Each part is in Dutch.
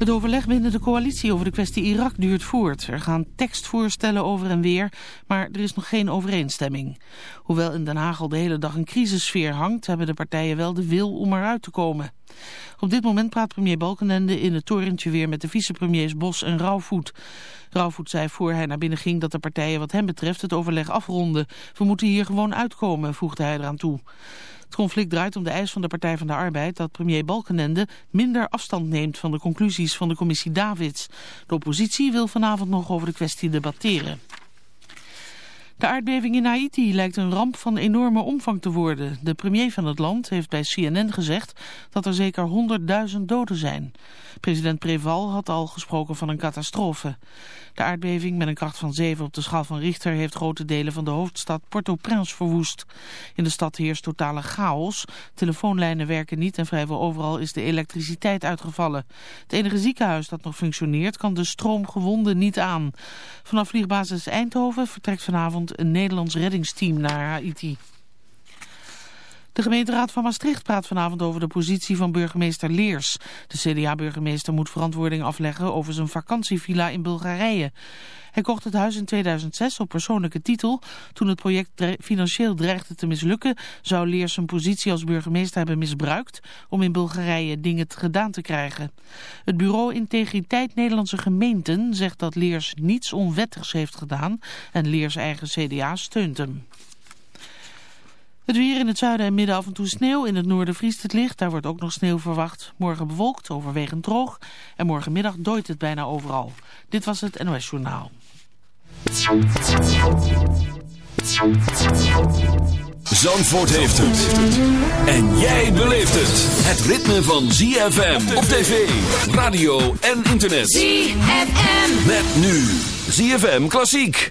Het overleg binnen de coalitie over de kwestie Irak duurt voort. Er gaan tekstvoorstellen over en weer, maar er is nog geen overeenstemming. Hoewel in Den Haag al de hele dag een crisissfeer hangt... hebben de partijen wel de wil om eruit te komen. Op dit moment praat premier Balkenende in het torentje weer met de vicepremiers Bos en Rauwvoet. Rauwvoet zei voor hij naar binnen ging dat de partijen wat hem betreft het overleg afronden. We moeten hier gewoon uitkomen, voegde hij eraan toe. Het conflict draait om de eis van de Partij van de Arbeid dat premier Balkenende minder afstand neemt van de conclusies van de commissie Davids. De oppositie wil vanavond nog over de kwestie debatteren. De aardbeving in Haiti lijkt een ramp van enorme omvang te worden. De premier van het land heeft bij CNN gezegd dat er zeker 100.000 doden zijn. President Preval had al gesproken van een catastrofe. De aardbeving met een kracht van 7 op de schaal van Richter heeft grote delen van de hoofdstad Port-au-Prince verwoest. In de stad heerst totale chaos. Telefoonlijnen werken niet en vrijwel overal is de elektriciteit uitgevallen. Het enige ziekenhuis dat nog functioneert kan de stroomgewonden niet aan. Vanaf vliegbasis Eindhoven vertrekt vanavond een Nederlands reddingsteam naar Haiti. De gemeenteraad van Maastricht praat vanavond over de positie van burgemeester Leers. De CDA-burgemeester moet verantwoording afleggen over zijn vakantievilla in Bulgarije. Hij kocht het huis in 2006 op persoonlijke titel. Toen het project financieel dreigde te mislukken, zou Leers zijn positie als burgemeester hebben misbruikt om in Bulgarije dingen gedaan te krijgen. Het bureau Integriteit Nederlandse Gemeenten zegt dat Leers niets onwettigs heeft gedaan en Leers eigen CDA steunt hem. Het weer in het zuiden en midden af en toe sneeuw. In het noorden vriest het licht. Daar wordt ook nog sneeuw verwacht. Morgen bewolkt, overwegend droog. En morgenmiddag dooit het bijna overal. Dit was het NOS Journaal. Zandvoort heeft het. En jij beleeft het. Het ritme van ZFM op tv, radio en internet. ZFM. Met nu ZFM Klassiek.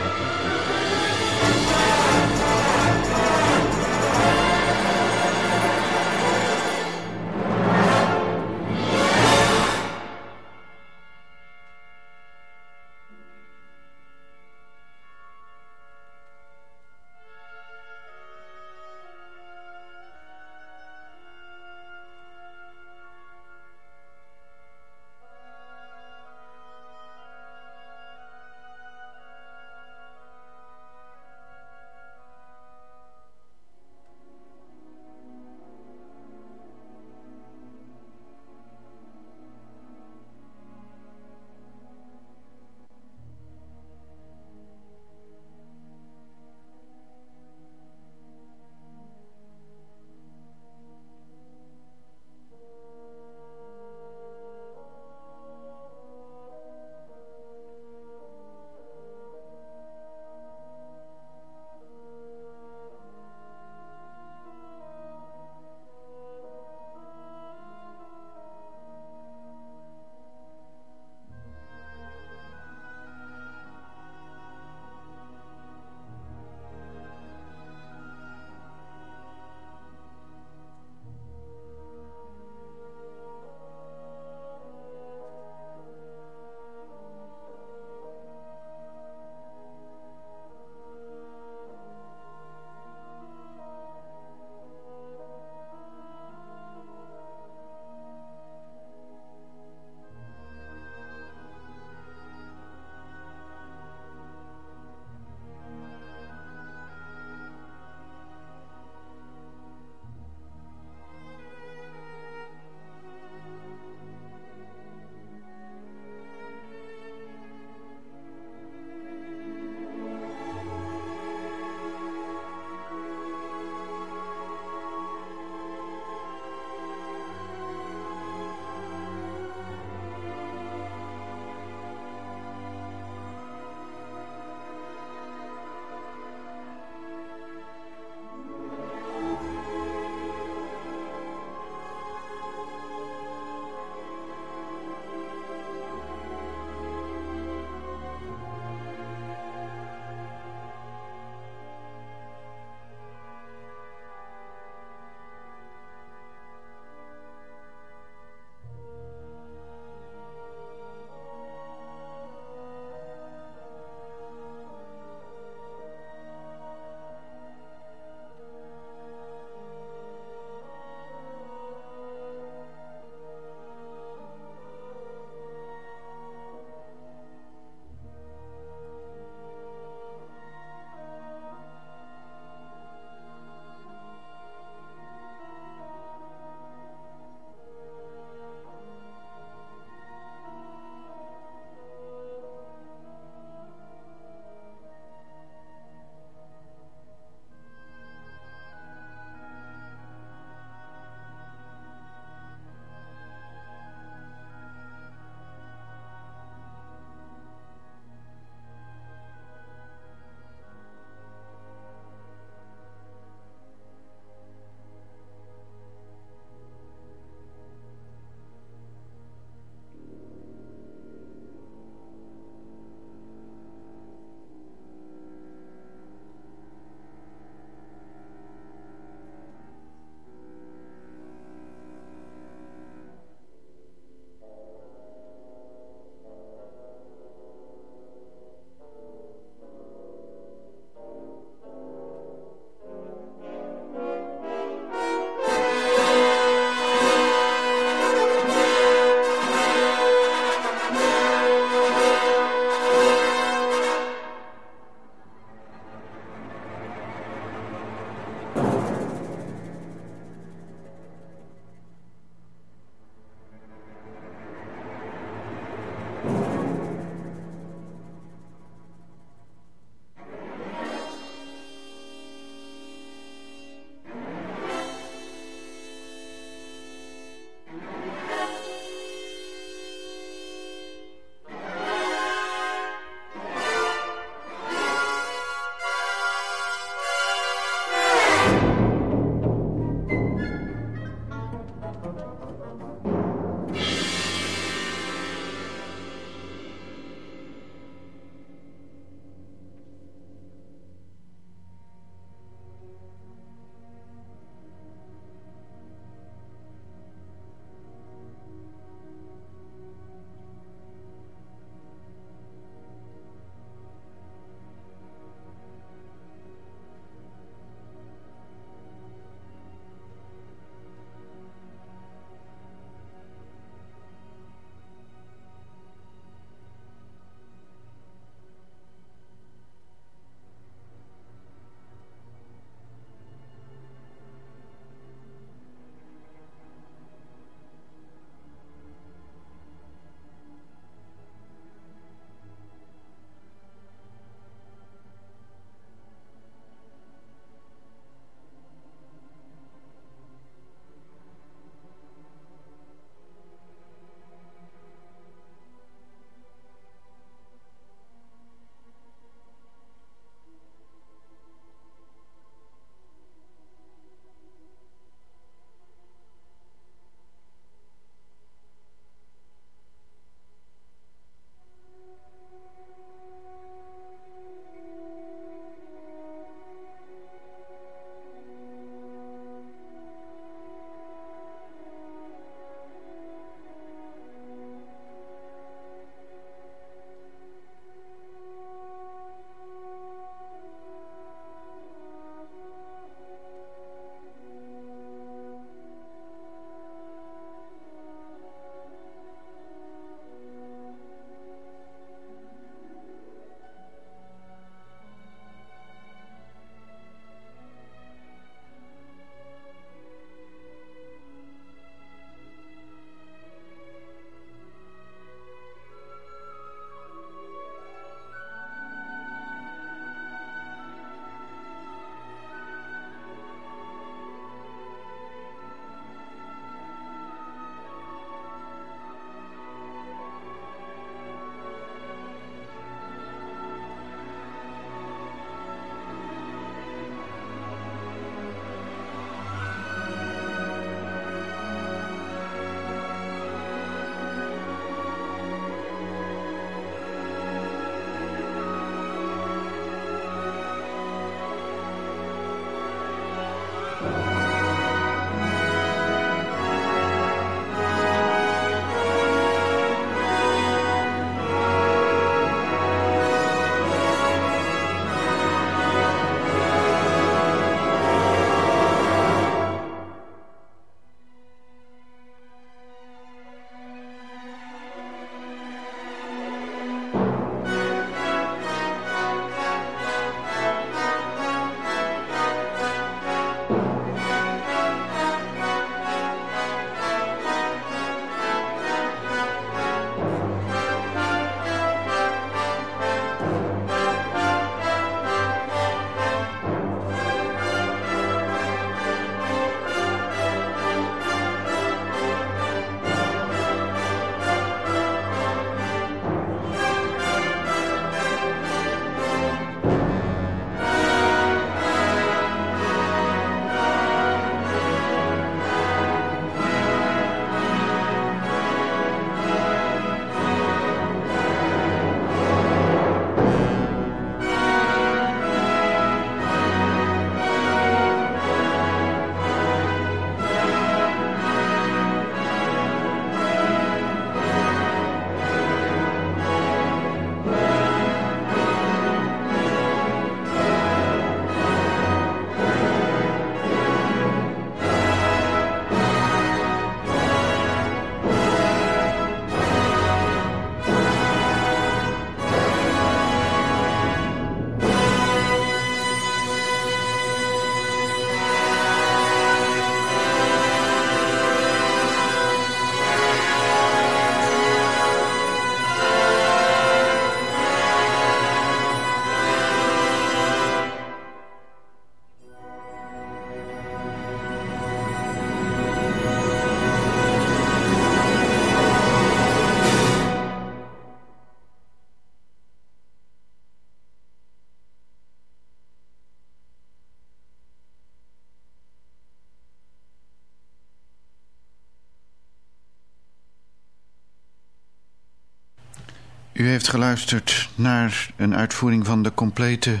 U heeft geluisterd naar een uitvoering van de complete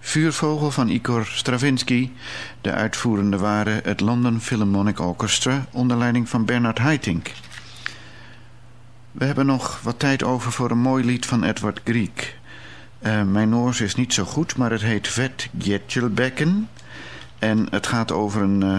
Vuurvogel van Igor Stravinsky. De uitvoerende waren het London Philharmonic Orchestra onder leiding van Bernard Haitink. We hebben nog wat tijd over voor een mooi lied van Edward Grieg. Uh, mijn Noors is niet zo goed, maar het heet Vet Gjetjelbekken. En het gaat over een, uh,